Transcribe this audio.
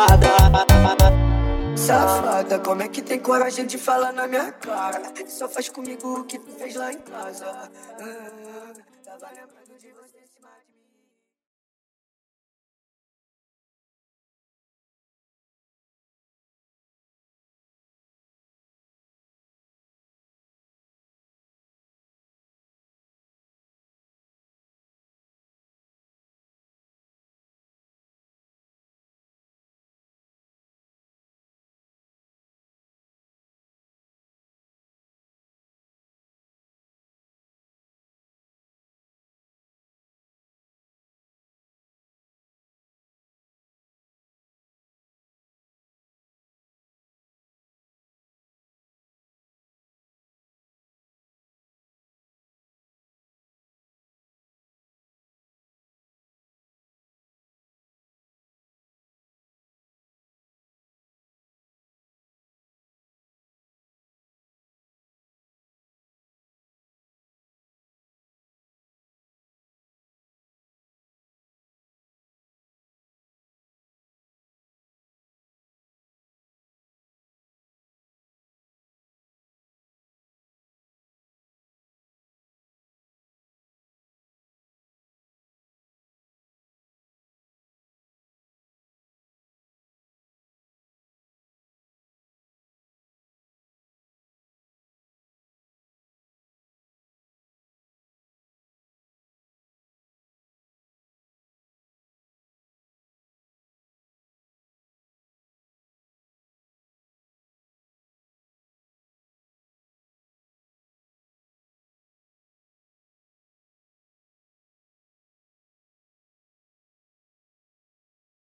safada. Safada, como é que tem coragem de falar na minha cara? Só faz comigo o que tu fez lá em casa. Ah, tá tava lembrando de você se.